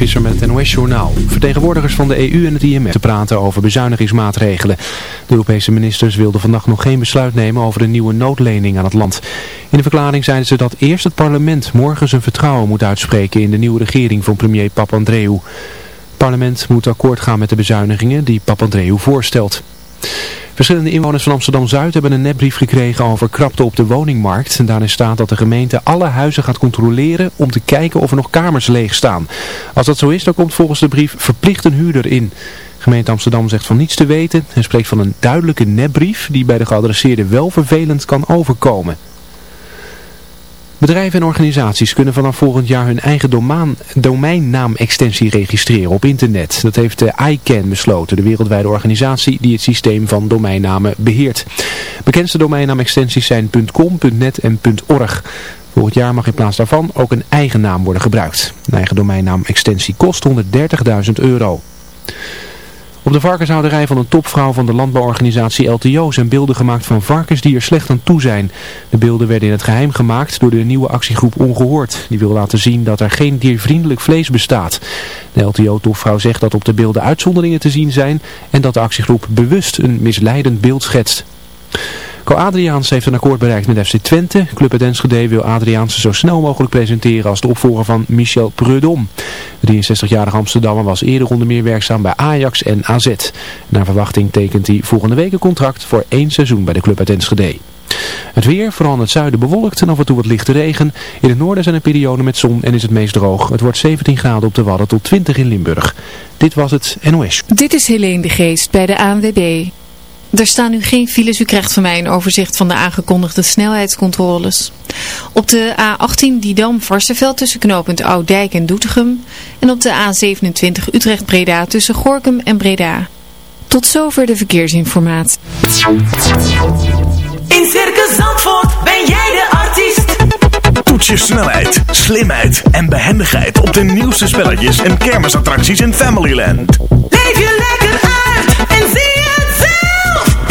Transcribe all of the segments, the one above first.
Visser met het NOS-journaal. Vertegenwoordigers van de EU en het IMF te praten over bezuinigingsmaatregelen. De Europese ministers wilden vannacht nog geen besluit nemen over een nieuwe noodlening aan het land. In de verklaring zeiden ze dat eerst het parlement morgen zijn vertrouwen moet uitspreken in de nieuwe regering van premier Papandreou. Het parlement moet akkoord gaan met de bezuinigingen die Papandreou voorstelt. Verschillende inwoners van Amsterdam-Zuid hebben een nepbrief gekregen over krapte op de woningmarkt. En daarin staat dat de gemeente alle huizen gaat controleren om te kijken of er nog kamers leeg staan. Als dat zo is, dan komt volgens de brief verplicht een huurder in. Gemeente Amsterdam zegt van niets te weten en spreekt van een duidelijke nepbrief die bij de geadresseerde wel vervelend kan overkomen. Bedrijven en organisaties kunnen vanaf volgend jaar hun eigen domaan, domeinnaamextensie registreren op internet. Dat heeft de ICANN besloten, de wereldwijde organisatie die het systeem van domeinnamen beheert. Bekendste domeinnaamextensies zijn .com, .net en .org. Volgend jaar mag in plaats daarvan ook een eigen naam worden gebruikt. Een eigen domeinnaamextensie kost 130.000 euro. Op de varkenshouderij van een topvrouw van de landbouworganisatie LTO zijn beelden gemaakt van varkens die er slecht aan toe zijn. De beelden werden in het geheim gemaakt door de nieuwe actiegroep Ongehoord. Die wil laten zien dat er geen diervriendelijk vlees bestaat. De LTO-topvrouw zegt dat op de beelden uitzonderingen te zien zijn en dat de actiegroep bewust een misleidend beeld schetst. Co Adriaans heeft een akkoord bereikt met FC Twente. Club het Enschede wil Adriaanse zo snel mogelijk presenteren als de opvolger van Michel Prudhomme. De 63-jarige Amsterdammer was eerder onder meer werkzaam bij Ajax en AZ. Naar verwachting tekent hij volgende week een contract voor één seizoen bij de Club uit Enschede. Het weer, vooral in het zuiden bewolkt en af en toe wat lichte regen. In het noorden zijn er perioden met zon en is het meest droog. Het wordt 17 graden op de Wadden tot 20 in Limburg. Dit was het NOS. Dit is Helene de Geest bij de ANWB. Er staan nu geen files. U krijgt van mij een overzicht van de aangekondigde snelheidscontroles. Op de A18 Didam-Varsenveld tussen knooppunt Oudijk en Doetinchem. En op de A27 Utrecht-Breda tussen Gorkum en Breda. Tot zover de verkeersinformatie. In Circus Zandvoort ben jij de artiest. Toets je snelheid, slimheid en behendigheid op de nieuwste spelletjes en kermisattracties in Familyland. Leef je lekker uit en zie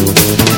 Thank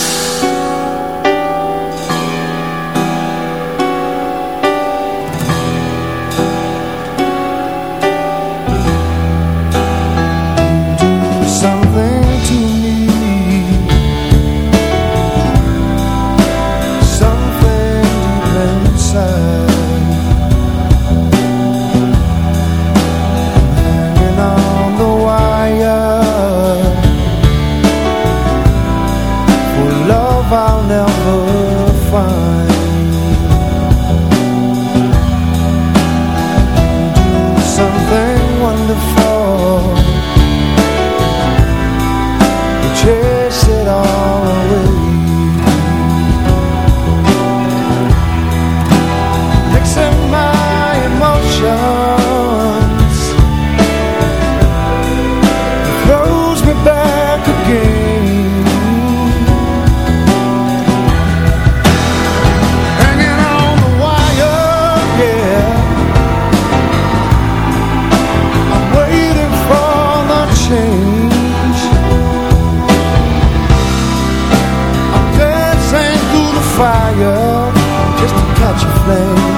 place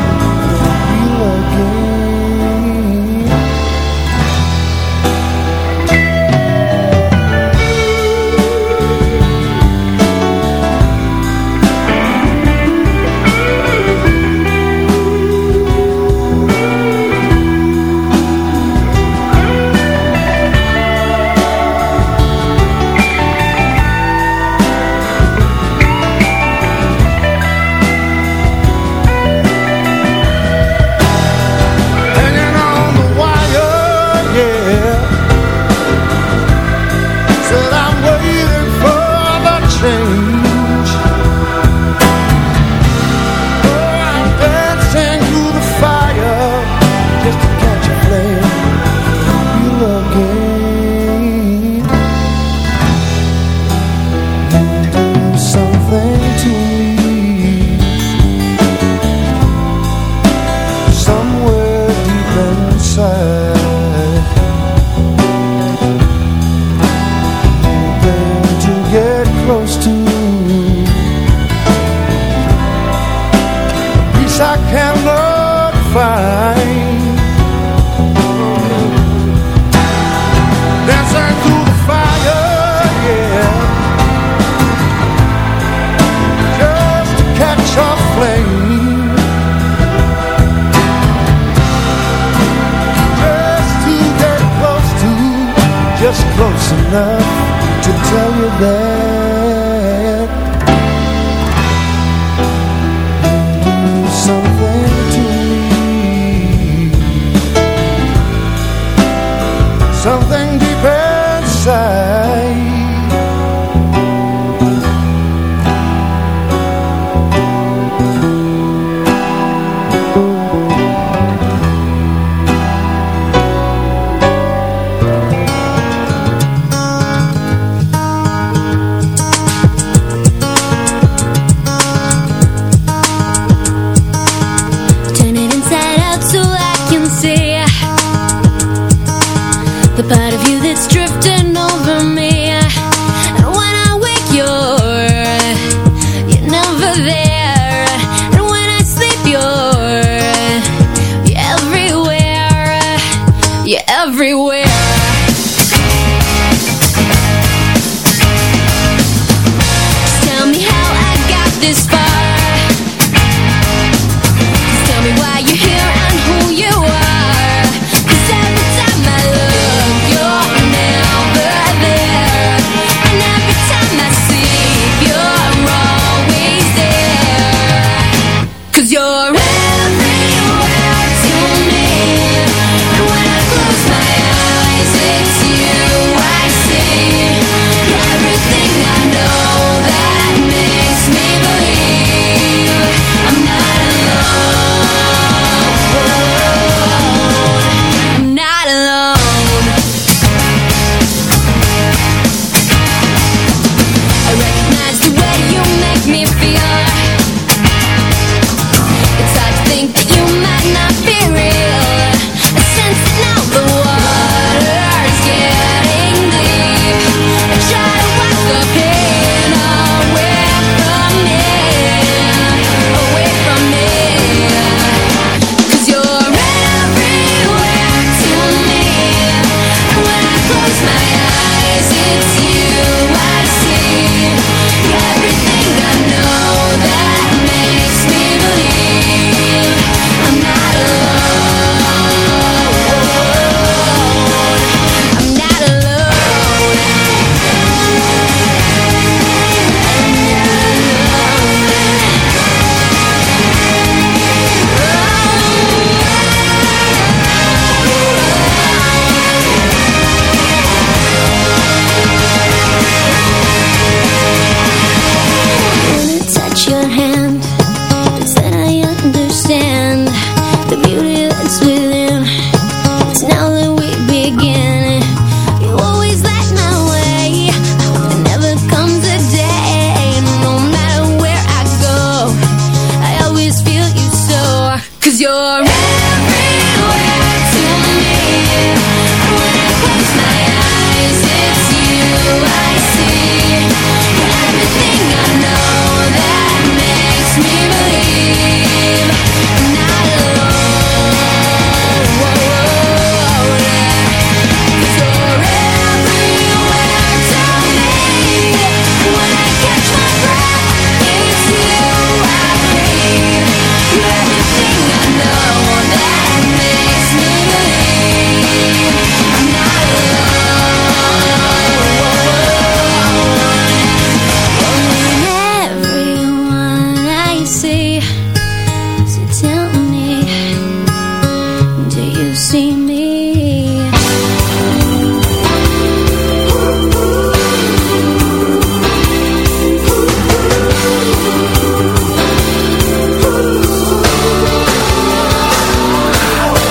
see me?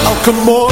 Elke morgen, elke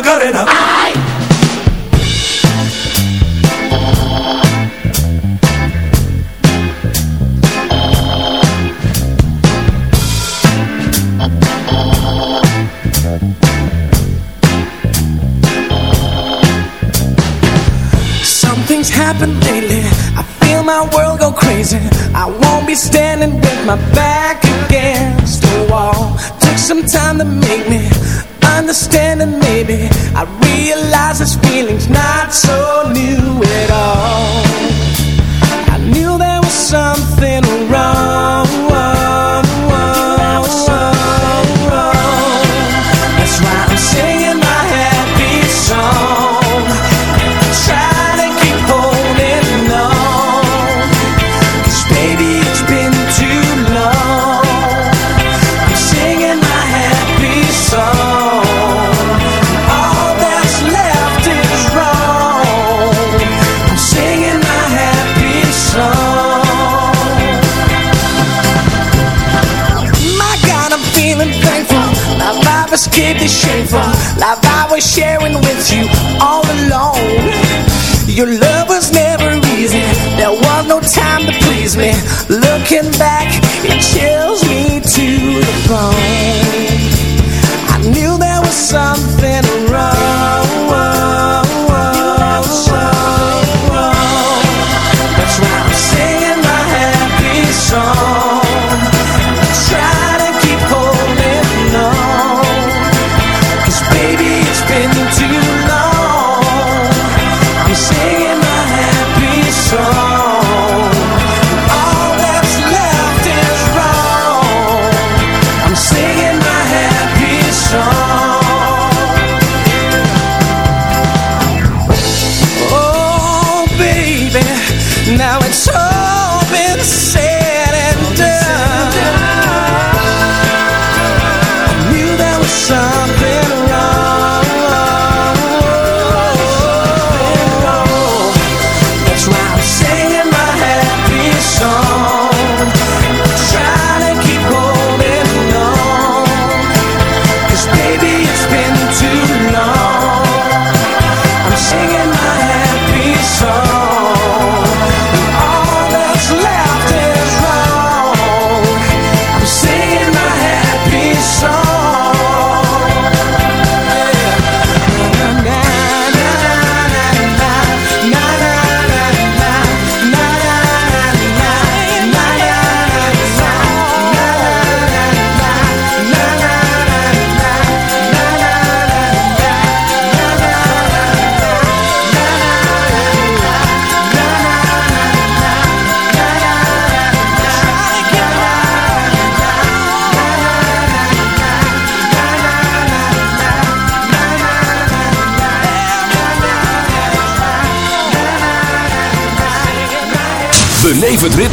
Macarena. Something's happened lately. I feel my world go crazy. I won't be standing with my back against the wall. Took some time to make me understand, and maybe I realize this feeling's not so new at all. I knew there was something me. Looking back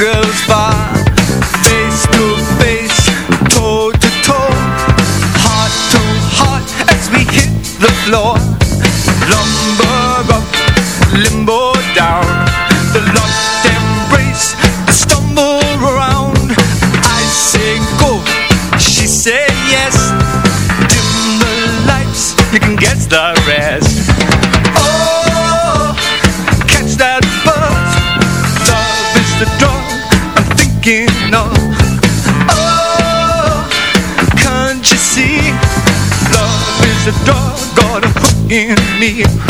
girls me.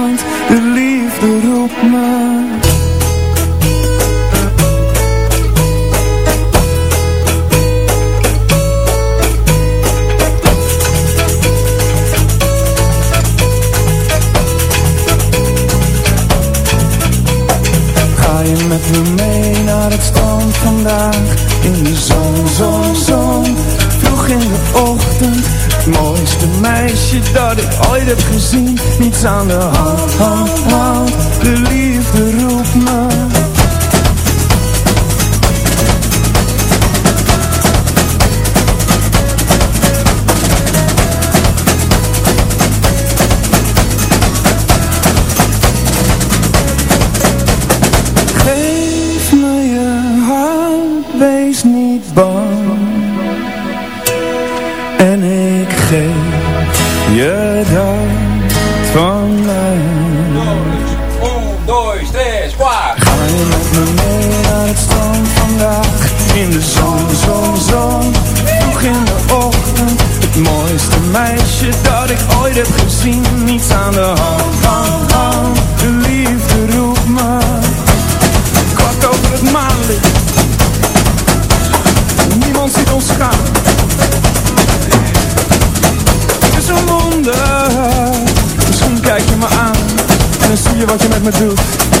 niets aan de hand. hand. Zobaczymy jak my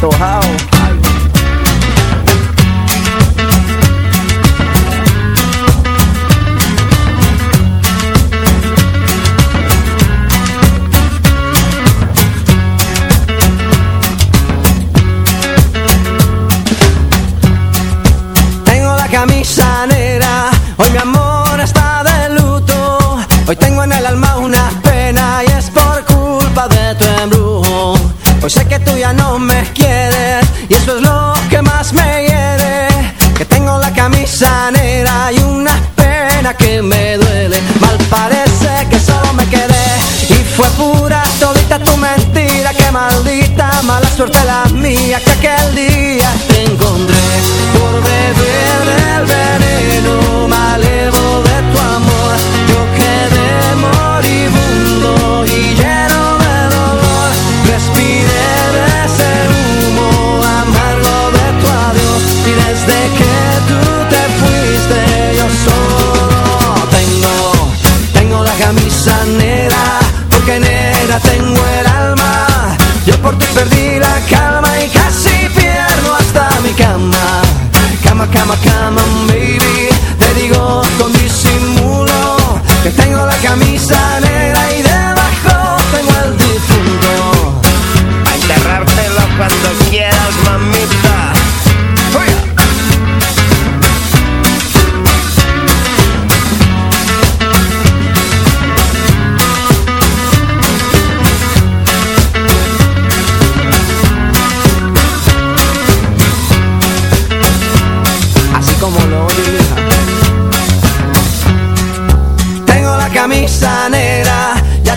So how?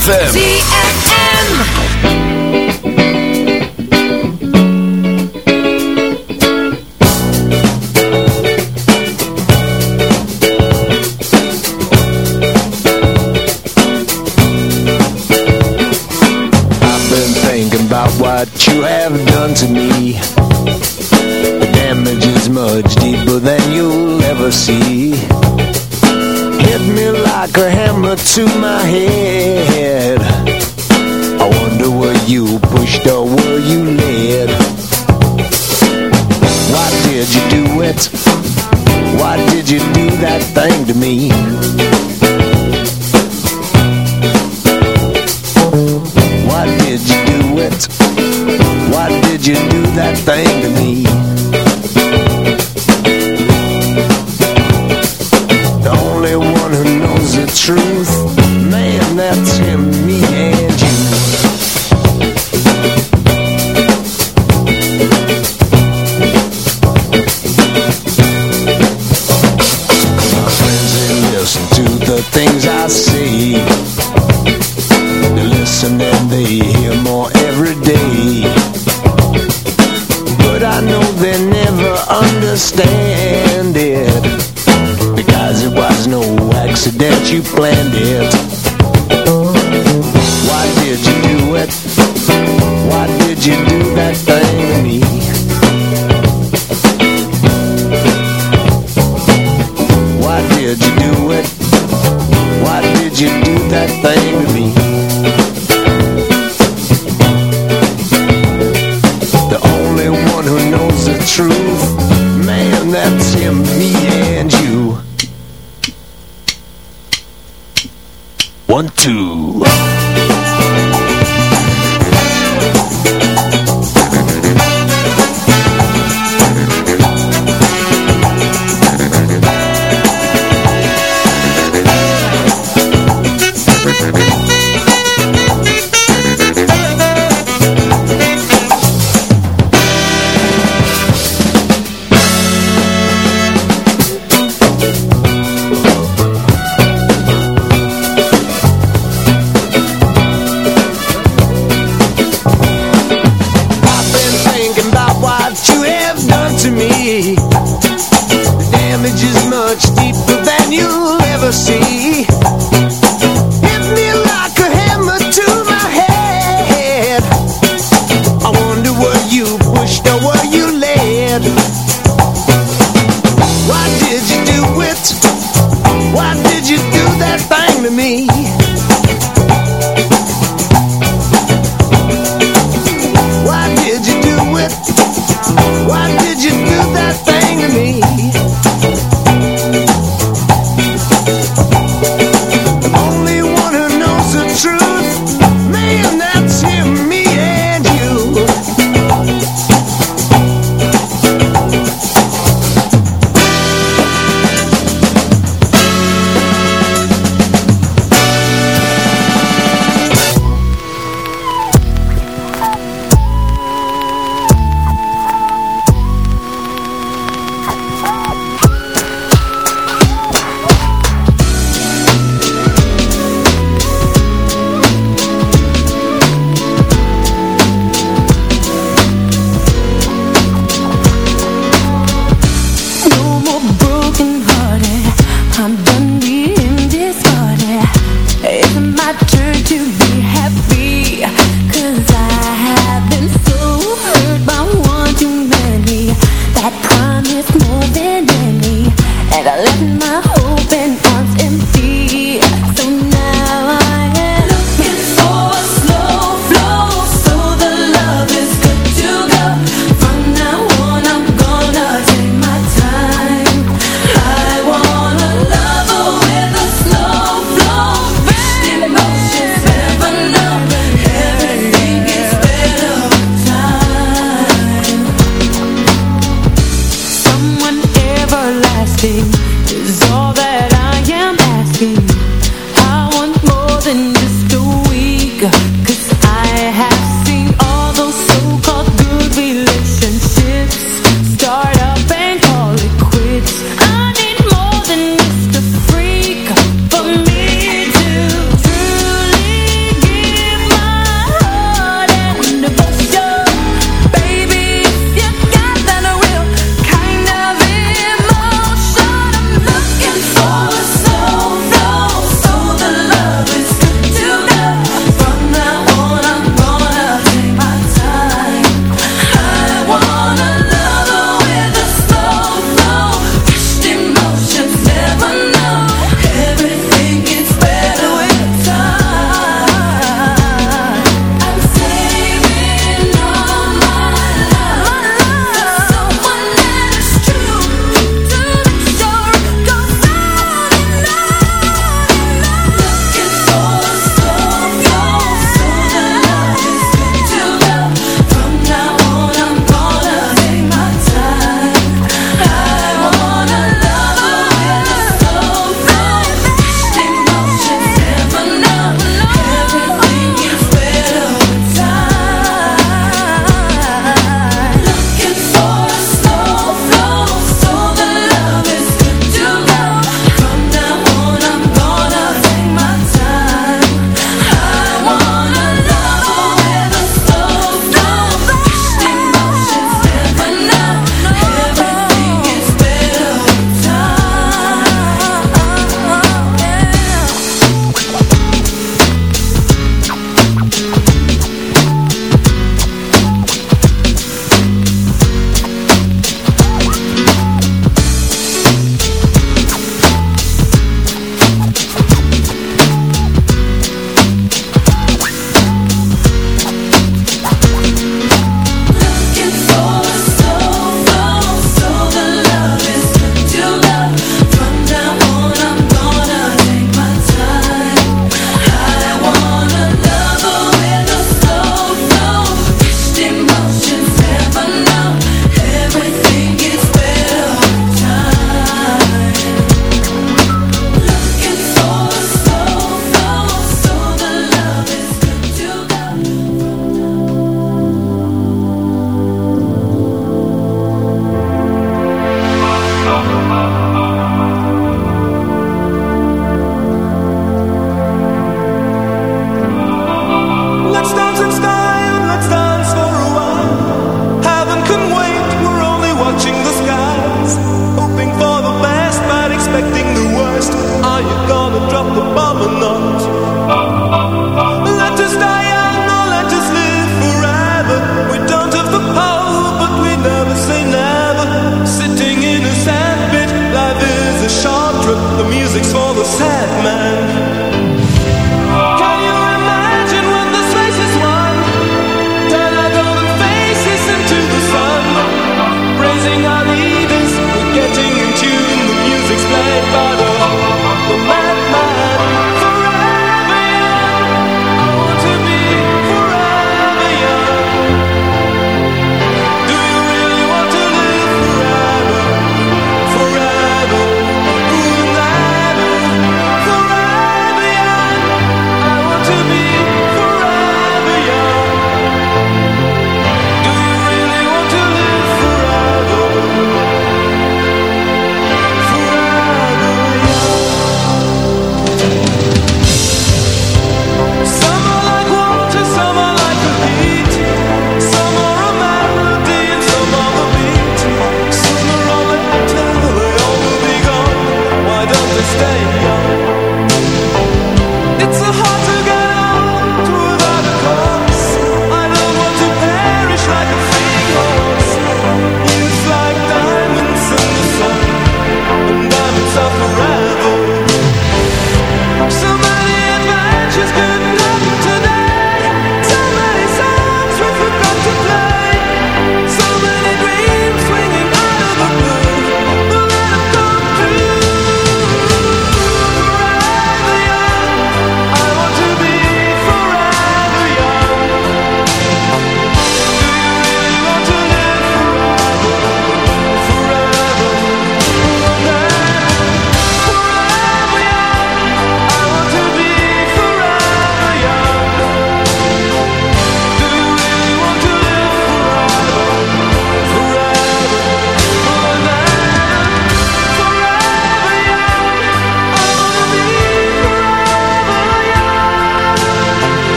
ZFM. Get